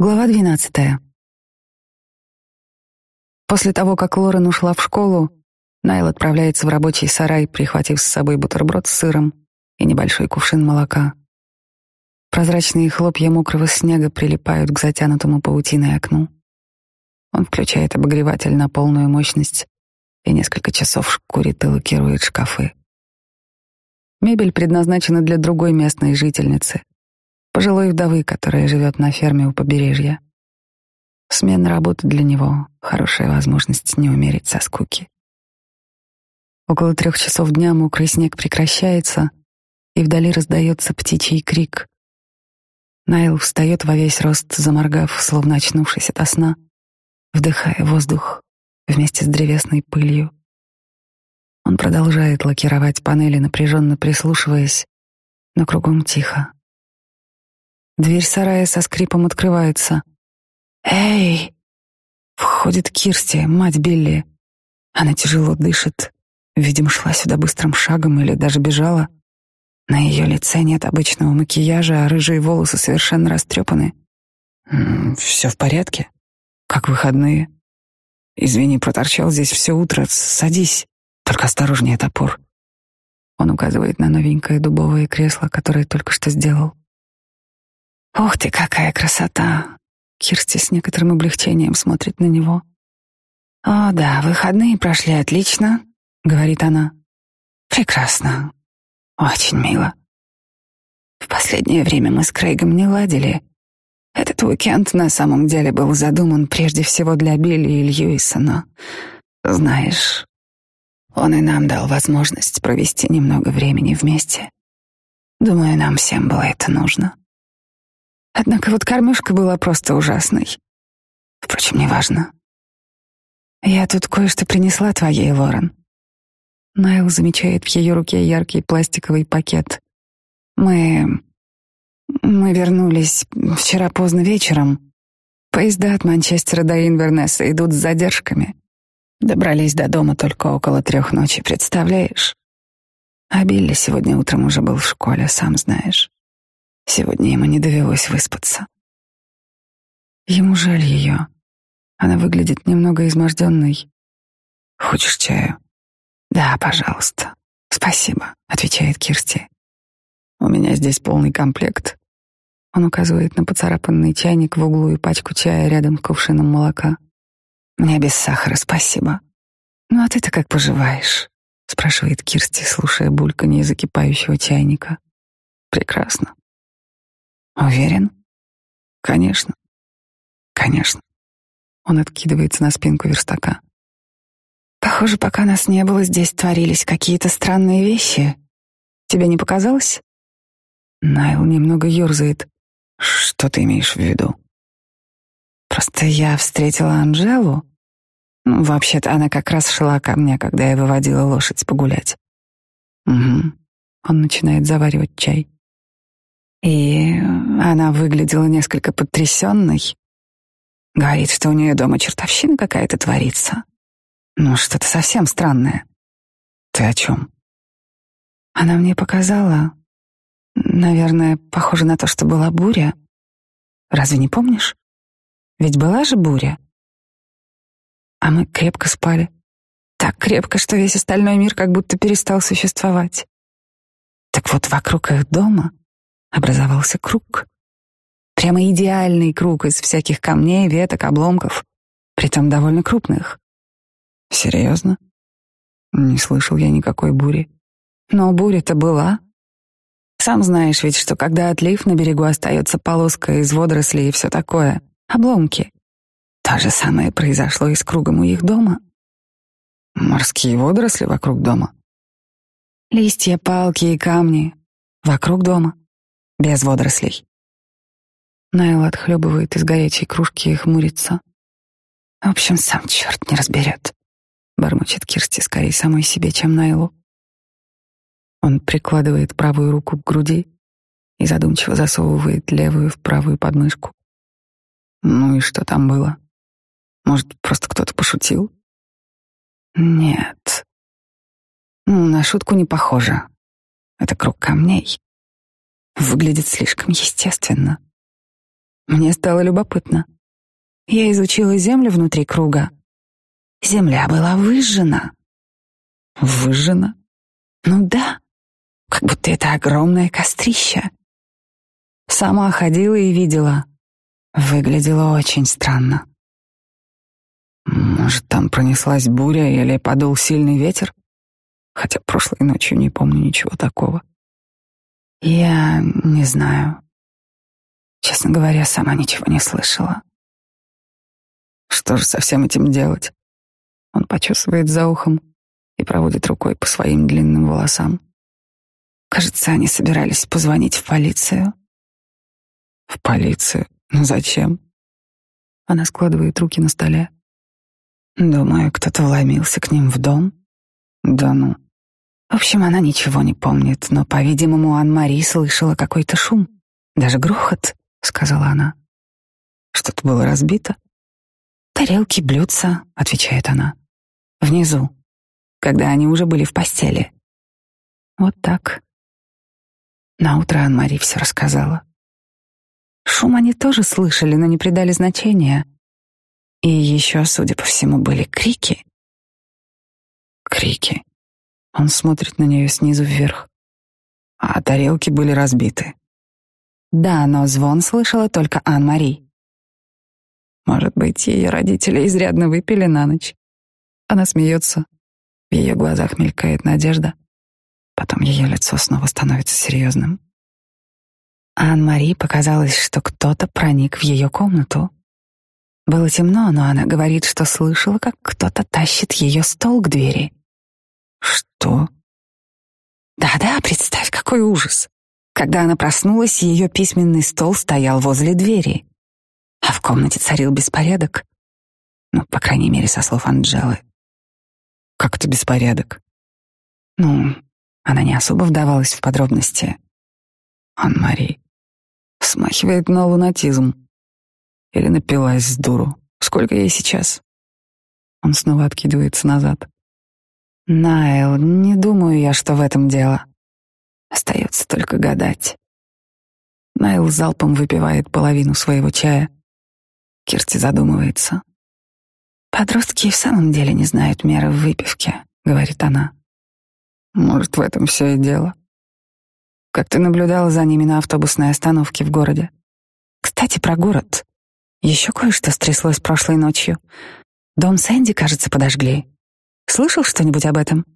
Глава 12. После того, как Лорен ушла в школу, Найл отправляется в рабочий сарай, прихватив с собой бутерброд с сыром и небольшой кувшин молока. Прозрачные хлопья мокрого снега прилипают к затянутому паутиной окну. Он включает обогреватель на полную мощность и несколько часов курит и лакирует шкафы. Мебель предназначена для другой местной жительницы — пожилой вдовы, которая живет на ферме у побережья. Смена работы для него — хорошая возможность не умереть со скуки. Около трех часов дня мокрый снег прекращается, и вдали раздается птичий крик. Найл встает во весь рост, заморгав, словно очнувшись от сна, вдыхая воздух вместе с древесной пылью. Он продолжает лакировать панели, напряженно прислушиваясь, но кругом тихо. Дверь сарая со скрипом открывается. «Эй!» Входит Кирсти, мать Билли. Она тяжело дышит. Видимо, шла сюда быстрым шагом или даже бежала. На ее лице нет обычного макияжа, а рыжие волосы совершенно растрепаны. М-м, «Все в порядке? Как выходные?» «Извини, проторчал здесь все утро. Садись. Только осторожнее топор». Он указывает на новенькое дубовое кресло, которое только что сделал. «Ох ты, какая красота!» Кирсти с некоторым облегчением смотрит на него. «О, да, выходные прошли отлично», — говорит она. «Прекрасно. Очень мило. В последнее время мы с Крейгом не ладили. Этот уикенд на самом деле был задуман прежде всего для Билли и Льюиса, но, Знаешь, он и нам дал возможность провести немного времени вместе. Думаю, нам всем было это нужно». Однако вот кормежка была просто ужасной. Впрочем, неважно. Я тут кое-что принесла твоей, Лорен. Найл замечает в ее руке яркий пластиковый пакет. Мы... мы вернулись вчера поздно вечером. Поезда от Манчестера до Инвернеса идут с задержками. Добрались до дома только около трех ночи, представляешь? А Билли сегодня утром уже был в школе, сам знаешь. Сегодня ему не довелось выспаться. Ему жаль ее. Она выглядит немного изможденной. Хочешь чаю? Да, пожалуйста. Спасибо, отвечает Кирсти. У меня здесь полный комплект. Он указывает на поцарапанный чайник в углу и пачку чая рядом с кувшином молока. Мне без сахара, спасибо. Ну а ты-то как поживаешь? спрашивает Кирсти, слушая бульканье закипающего чайника. Прекрасно. Уверен? Конечно. Конечно. Он откидывается на спинку верстака. Похоже, пока нас не было, здесь творились какие-то странные вещи. Тебе не показалось? Найл немного ерзает. Что ты имеешь в виду? Просто я встретила Анжелу. Ну, вообще-то она как раз шла ко мне, когда я выводила лошадь погулять. Угу. Он начинает заваривать чай. И э, она выглядела несколько потрясенной. Говорит, что у нее дома чертовщина какая-то творится. Ну, что-то совсем странное. Ты о чем? Она мне показала. Наверное, похоже на то, что была буря. Разве не помнишь? Ведь была же буря. А мы крепко спали. Так крепко, что весь остальной мир как будто перестал существовать. Так вот, вокруг их дома образовался круг. Прямо идеальный круг из всяких камней, веток, обломков, притом довольно крупных. Серьезно? Не слышал я никакой бури. Но буря-то была. Сам знаешь ведь, что когда отлив на берегу остается полоска из водорослей и все такое, обломки. То же самое произошло и с кругом у их дома. Морские водоросли вокруг дома. Листья, палки и камни вокруг дома без водорослей. Найл отхлебывает из горячей кружки и хмурится. В общем, сам черт не разберет. Бормочет Кирсти скорее самой себе, чем Найлу. Он прикладывает правую руку к груди и задумчиво засовывает левую в правую подмышку. Ну и что там было? Может, просто кто-то пошутил? Нет. Ну, на шутку не похоже. Это круг камней выглядит слишком естественно. Мне стало любопытно. Я изучила землю внутри круга. Земля была выжжена. Выжжена? Ну да, как будто это огромное кострище. Сама ходила и видела. Выглядело очень странно. Может, там пронеслась буря или подул сильный ветер? Хотя прошлой ночью не помню ничего такого. Я не знаю. Честно говоря, сама ничего не слышала. Что же со всем этим делать? Он почесывает за ухом и проводит рукой по своим длинным волосам. Кажется, они собирались позвонить в полицию. В полицию? Ну зачем? Она складывает руки на столе. Думаю, кто-то вломился к ним в дом. Да ну. В общем, она ничего не помнит, но, по-видимому, Ан-Мари слышала какой-то шум. Даже грохот, — сказала она. Что-то было разбито. Тарелки, блюдца, — отвечает она. Внизу, когда они уже были в постели. Вот так. Наутро Ан-Мари все рассказала. Шум они тоже слышали, но не придали значения. И еще, судя по всему, были крики. Крики. Он смотрит на нее снизу вверх. А тарелки были разбиты. Да, но звон слышала только Ан-Мари. Может быть, ее родители изрядно выпили на ночь. Она смеется. В ее глазах мелькает надежда. Потом ее лицо снова становится серьезным. Ан-Мари показалось, что кто-то проник в ее комнату. Было темно, но она говорит, что слышала, как кто-то тащит ее стол к двери. Что? Да-да, представь, какой ужас. Когда она проснулась, ее письменный стол стоял возле двери, а в комнате царил беспорядок. Ну, по крайней мере, со слов Анджелы. Как это беспорядок? Ну, она не особо вдавалась в подробности. Ан-Мари смахивает на лунатизм. Или напилась с дуру. Сколько ей сейчас? Он снова откидывается назад. Найл, не думаю я, что в этом дело. Остается только гадать. Найл залпом выпивает половину своего чая. Кирти задумывается. «Подростки в самом деле не знают меры в выпивке», — говорит она. «Может, в этом все и дело. Как ты наблюдала за ними на автобусной остановке в городе? Кстати, про город. Еще кое-что стряслось прошлой ночью. Дом Сэнди, кажется, подожгли. Слышал что-нибудь об этом?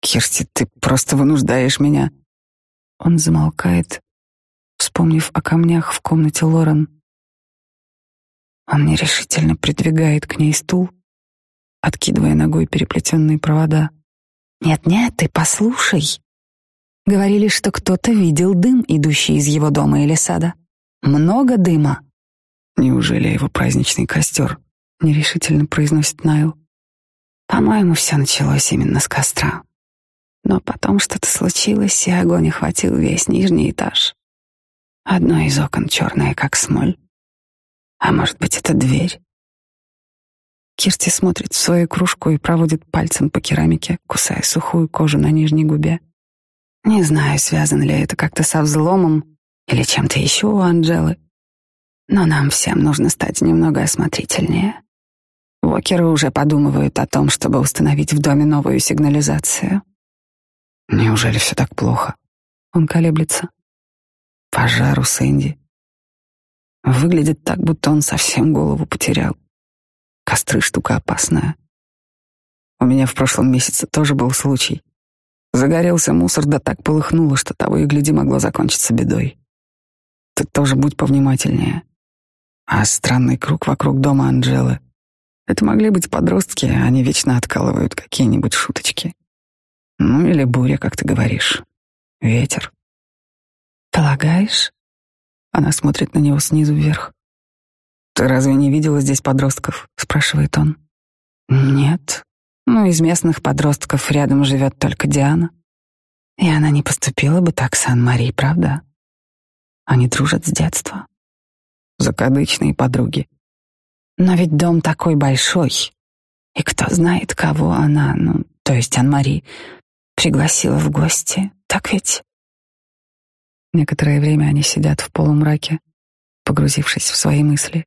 Кирсти, ты просто вынуждаешь меня. Он замолкает, вспомнив о камнях в комнате Лорен. Он нерешительно придвигает к ней стул, откидывая ногой переплетенные провода. «Нет-нет, ты послушай!» Говорили, что кто-то видел дым, идущий из его дома или сада. Много дыма. «Неужели его праздничный костер?» — нерешительно произносит Найл. По-моему, все началось именно с костра. Но потом что-то случилось, и огонь охватил весь нижний этаж. Одно из окон черное, как смоль. А может быть, это дверь? Кирти смотрит в свою кружку и проводит пальцем по керамике, кусая сухую кожу на нижней губе. Не знаю, связано ли это как-то со взломом или чем-то еще у Анжелы, но нам всем нужно стать немного осмотрительнее. Сталкеры уже подумывают о том, чтобы установить в доме новую сигнализацию. Неужели все так плохо? Он колеблется. Пожар у Сэнди. Выглядит так, будто он совсем голову потерял. Костры — штука опасная. У меня в прошлом месяце тоже был случай. Загорелся мусор, да так полыхнуло, что того и гляди могло закончиться бедой. Ты тоже будь повнимательнее. А странный круг вокруг дома Анджелы это могли быть подростки, а они вечно откалывают какие-нибудь шуточки. Ну или буря, как ты говоришь. Ветер. Полагаешь? Она смотрит на него снизу вверх. Ты разве не видела здесь подростков? спрашивает он. Нет. Ну, из местных подростков рядом живет только Диана. И она не поступила бы так с Ан-Мари, правда? Они дружат с детства. Закадычные подруги. Но ведь дом такой большой. И кто знает, кого она, ну, то есть Ан Мари, пригласила в гости. Так ведь? Некоторое время они сидят в полумраке, погрузившись в свои мысли.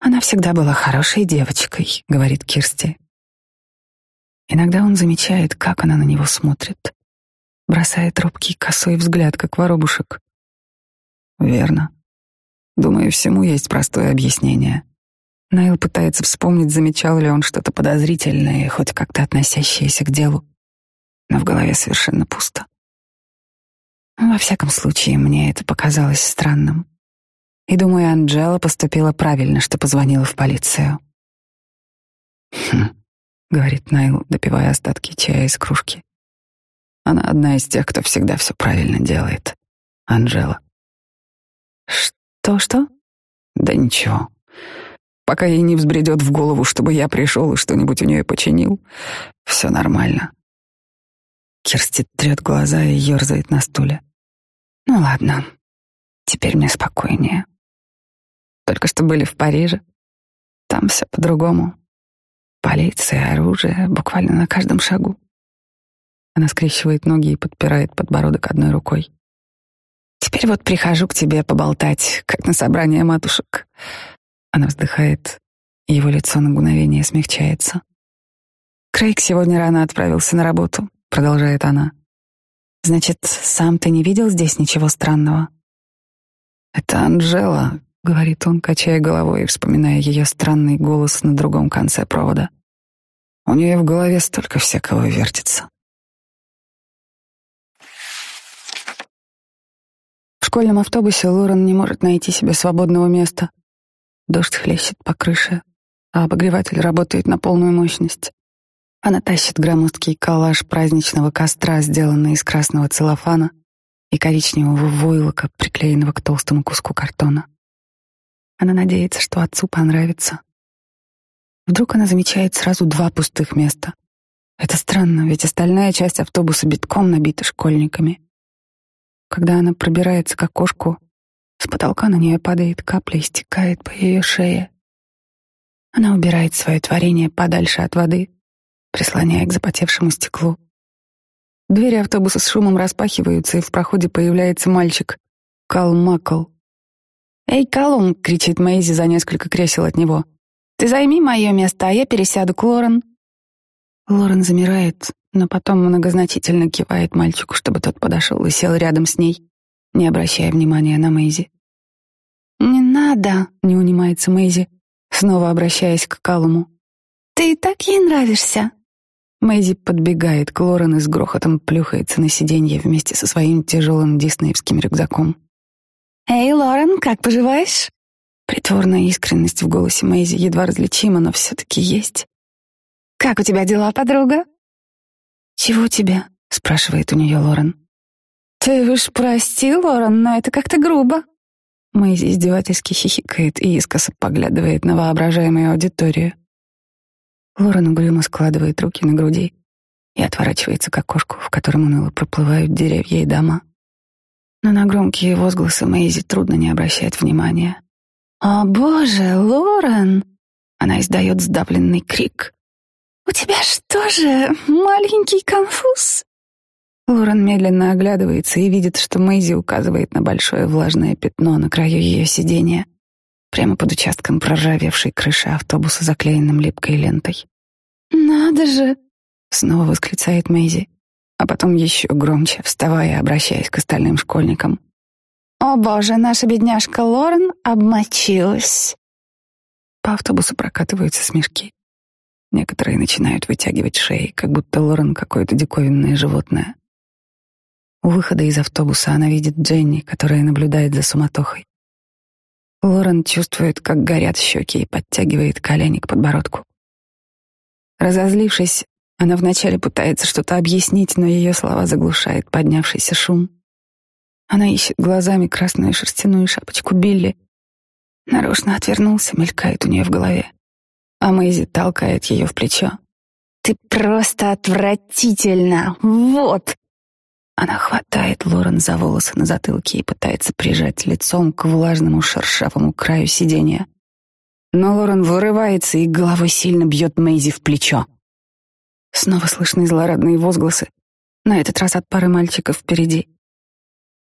«Она всегда была хорошей девочкой», — говорит Кирсти. Иногда он замечает, как она на него смотрит. Бросает робкий косой взгляд, как воробушек. «Верно», Думаю, всему есть простое объяснение. Найл пытается вспомнить, замечал ли он что-то подозрительное, хоть как-то относящееся к делу. Но в голове совершенно пусто. Во всяком случае, мне это показалось странным. И думаю, Анджела поступила правильно, что позвонила в полицию. «Хм», — говорит Найл, допивая остатки чая из кружки. «Она одна из тех, кто всегда все правильно делает. Анжела». «То что?» «Да ничего. Пока ей не взбредет в голову, чтобы я пришел и что-нибудь у нее починил, все нормально». Кирсти трет глаза и ерзает на стуле. «Ну ладно, теперь мне спокойнее. Только что были в Париже. Там все по-другому. Полиция, оружие, буквально на каждом шагу». Она скрещивает ноги и подпирает подбородок одной рукой. Теперь вот прихожу к тебе поболтать, как на собрание матушек. Она вздыхает, и его лицо на мгновение смягчается. Крейг сегодня рано отправился на работу, продолжает она. Значит, сам ты не видел здесь ничего странного? Это Анжела, говорит он, качая головой и вспоминая ее странный голос на другом конце провода. У нее в голове столько всякого вертится. школьном автобусе Лорен не может найти себе свободного места. Дождь хлещет по крыше, а обогреватель работает на полную мощность. Она тащит громоздкий коллаж праздничного костра, сделанный из красного целлофана и коричневого войлока, приклеенного к толстому куску картона. Она надеется, что отцу понравится. Вдруг она замечает сразу два пустых места. Это странно, ведь остальная часть автобуса битком набита школьниками — когда она пробирается к окошку, с потолка на нее падает капля и стекает по ее шее. Она убирает свое творение подальше от воды, прислоняя к запотевшему стеклу. Двери автобуса с шумом распахиваются, и в проходе появляется мальчик. Кал Макл. «Эй, Калум!» — кричит Мэйзи за несколько кресел от него. «Ты займи мое место, а я пересяду к Лорен». Лорен замирает, но потом многозначительно кивает мальчику, чтобы тот подошел и сел рядом с ней, не обращая внимания на Мэйзи. «Не надо!» — не унимается Мэйзи, снова обращаясь к Калуму. «Ты и так ей нравишься!» Мэйзи подбегает к Лорен и с грохотом плюхается на сиденье вместе со своим тяжелым диснеевским рюкзаком. «Эй, Лорен, как поживаешь?» Притворная искренность в голосе Мэйзи едва различима, но все-таки есть. «Как у тебя дела, подруга?» «Чего тебе?» — спрашивает у нее Лорен. «Ты уж прости, Лорен, но это как-то грубо». Мэйзи издевательски хихикает и искоса поглядывает на воображаемую аудиторию. Лорен угрюмо складывает руки на груди и отворачивается к окошку, в котором уныло проплывают деревья и дома. Но на громкие возгласы Мэйзи трудно не обращать внимания. «О боже, Лорен!» Она издает сдавленный крик. У тебя что же, маленький конфуз?» Лорен медленно оглядывается и видит, что Мэйзи указывает на большое влажное пятно на краю ее сидения, прямо под участком проржавевшей крыши автобуса, заклеенным липкой лентой. «Надо же!» — снова восклицает Мэйзи, а потом еще громче, вставая, обращаясь к остальным школьникам. «О боже, наша бедняжка Лорен обмочилась!» По автобусу прокатываются смешки. Некоторые начинают вытягивать шеи, как будто Лорен какое-то диковинное животное. У выхода из автобуса она видит Дженни, которая наблюдает за суматохой. Лорен чувствует, как горят щеки и подтягивает колени к подбородку. Разозлившись, она вначале пытается что-то объяснить, но ее слова заглушает поднявшийся шум. Она ищет глазами красную шерстяную шапочку Билли. Нарочно отвернулся, мелькает у нее в голове а Мэйзи толкает ее в плечо. «Ты просто отвратительно! Вот!» Она хватает Лорен за волосы на затылке и пытается прижать лицом к влажному шершавому краю сиденья. Но Лорен вырывается и головой сильно бьет Мэйзи в плечо. Снова слышны злорадные возгласы, на этот раз от пары мальчиков впереди.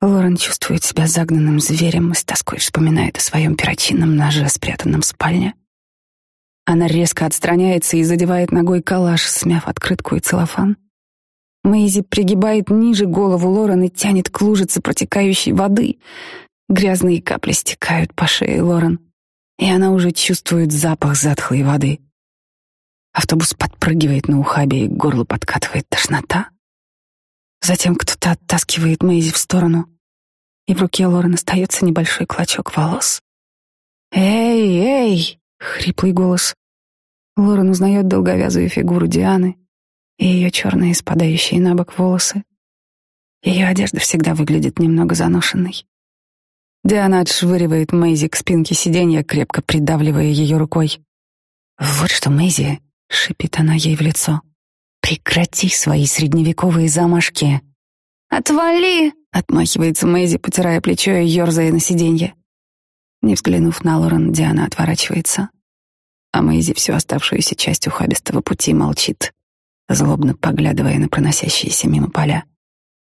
Лорен чувствует себя загнанным зверем и с тоской вспоминает о своем перочинном ноже, спрятанном в спальне. Она резко отстраняется и задевает ногой калаш, смяв открытку и целлофан. Мэйзи пригибает ниже голову Лорен и тянет к лужице протекающей воды. Грязные капли стекают по шее Лорен, и она уже чувствует запах затхлой воды. Автобус подпрыгивает на ухабе, и горло горлу подкатывает тошнота. Затем кто-то оттаскивает Мэйзи в сторону, и в руке Лорен остается небольшой клочок волос. «Эй, эй!» Хриплый голос. Лорен узнает долговязую фигуру Дианы и ее черные, спадающие на бок волосы. Ее одежда всегда выглядит немного заношенной. Диана отшвыривает Мэйзи к спинке сиденья, крепко придавливая ее рукой. «Вот что, Мэйзи!» — шипит она ей в лицо. «Прекрати свои средневековые замашки!» «Отвали!» — отмахивается Мэйзи, потирая плечо и ерзая на сиденье. Не взглянув на Лорен, Диана отворачивается. А Мэйзи всю оставшуюся часть ухабистого пути молчит, злобно поглядывая на проносящиеся мимо поля.